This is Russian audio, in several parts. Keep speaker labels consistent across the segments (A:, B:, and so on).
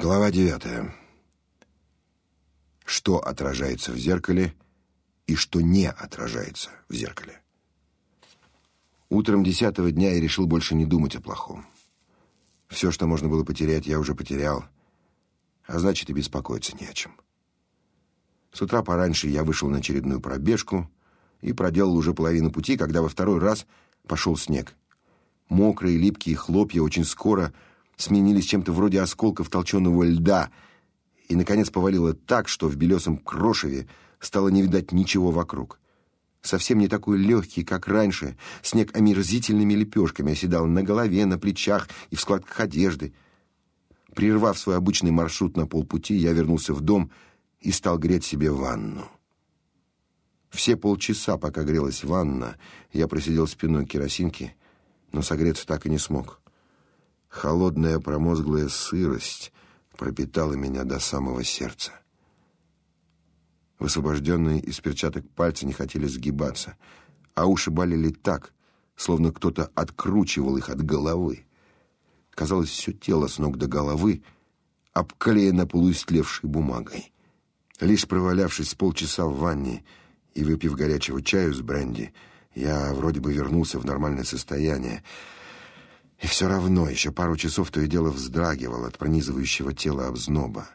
A: Глава девятая. Что отражается в зеркале и что не отражается в зеркале. Утром десятого дня я решил больше не думать о плохом. Все, что можно было потерять, я уже потерял, а значит и беспокоиться не о чем. С утра пораньше я вышел на очередную пробежку и проделал уже половину пути, когда во второй раз пошел снег. Мокрые липкие хлопья очень скоро сменились чем-то вроде осколков толченого льда, и, наконец, повалило так, что в белесом крошеве стало не видать ничего вокруг. Совсем не такой легкий, как раньше, снег омерзительными лепешками оседал на голове, на плечах и в складках одежды. Прервав свой обычный маршрут на полпути, я вернулся в дом и стал греть себе ванну. Все полчаса, пока грелась ванна, я просидел спиной к керосинке, но согреться так и не смог. Холодная промозглая сырость пропитала меня до самого сердца. Высвобожденные из перчаток пальцы не хотели сгибаться, а уши болели так, словно кто-то откручивал их от головы. Казалось, все тело с ног до головы обклеено полуистлевшей бумагой. Лишь провалявшись полчаса в ванне и выпив горячего чаю с бренди, я вроде бы вернулся в нормальное состояние, и все равно еще пару часов то и дело вздрагивал от пронизывающего тела обзноба.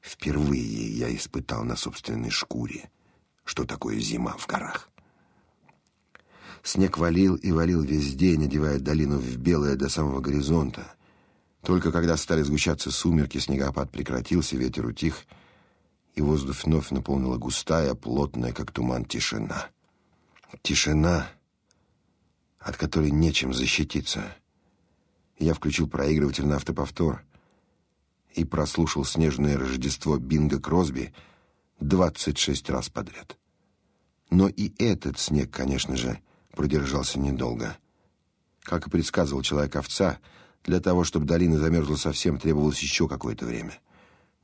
A: Впервые я испытал на собственной шкуре, что такое зима в горах. Снег валил и валил весь день, одевая долину в белое до самого горизонта. Только когда стали сгущаться сумерки, снегопад прекратился, ветер утих, и воздух вновь наполнила густая, плотная, как туман, тишина. Тишина, от которой нечем защититься — я включил проигрыватель на автоповтор и прослушал «Снежное Рождество» Бинга Кросби двадцать шесть раз подряд. Но и этот снег, конечно же, продержался недолго. Как и предсказывал Человек-овца, для того, чтобы долина замерзла совсем, требовалось еще какое-то время.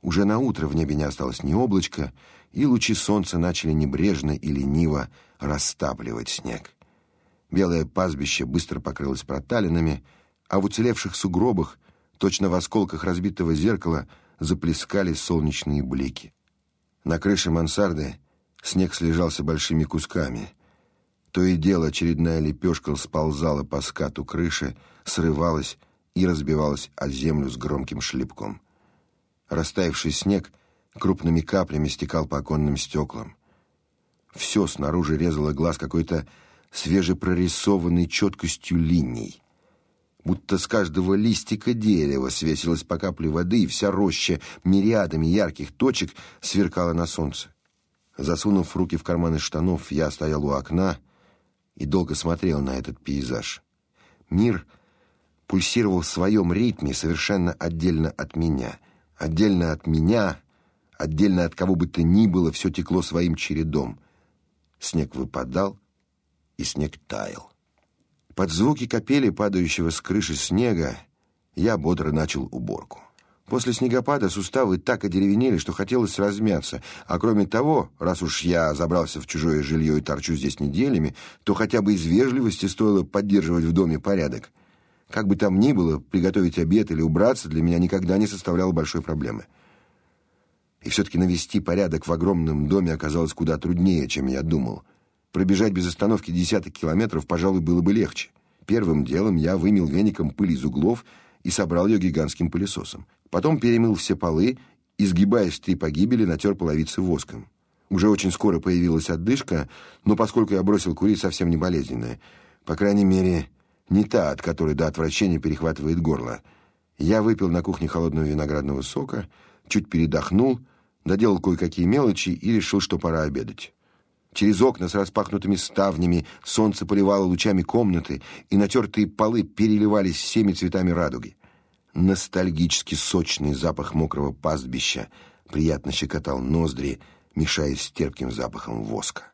A: Уже на утро в небе не осталось ни облачка, и лучи солнца начали небрежно и лениво растапливать снег. Белое пастбище быстро покрылось проталинами, а в уцелевших сугробах, точно в осколках разбитого зеркала, заплескали солнечные блики. На крыше мансарды снег слежался большими кусками. То и дело очередная лепешка сползала по скату крыши, срывалась и разбивалась о землю с громким шлепком. Растаявший снег крупными каплями стекал по оконным стеклам. Все снаружи резало глаз какой-то свежепрорисованной четкостью линий будто с каждого листика дерева свесилась по капле воды, и вся роща мириадами ярких точек сверкала на солнце. Засунув руки в карманы штанов, я стоял у окна и долго смотрел на этот пейзаж. Мир пульсировал в своем ритме, совершенно отдельно от меня. Отдельно от меня, отдельно от кого бы то ни было, все текло своим чередом. Снег выпадал, и снег таял. Под звуки капели, падающего с крыши снега, я бодро начал уборку. После снегопада суставы так одеревенели, что хотелось размяться. А кроме того, раз уж я забрался в чужое жилье и торчу здесь неделями, то хотя бы из вежливости стоило поддерживать в доме порядок. Как бы там ни было, приготовить обед или убраться для меня никогда не составляло большой проблемы. И все-таки навести порядок в огромном доме оказалось куда труднее, чем я думал. Пробежать без остановки десяток километров, пожалуй, было бы легче. Первым делом я вымел веником пыль из углов и собрал ее гигантским пылесосом. Потом перемыл все полы и, сгибаясь в три погибели, натер половицы воском. Уже очень скоро появилась отдышка, но поскольку я бросил курить, совсем не болезненная. По крайней мере, не та, от которой до отвращения перехватывает горло. Я выпил на кухне холодного виноградного сока, чуть передохнул, доделал кое-какие мелочи и решил, что пора обедать. Через окна с распахнутыми ставнями солнце поливало лучами комнаты, и натертые полы переливались всеми цветами радуги. Ностальгически сочный запах мокрого пастбища приятно щекотал ноздри, мешаясь с терпким запахом воска.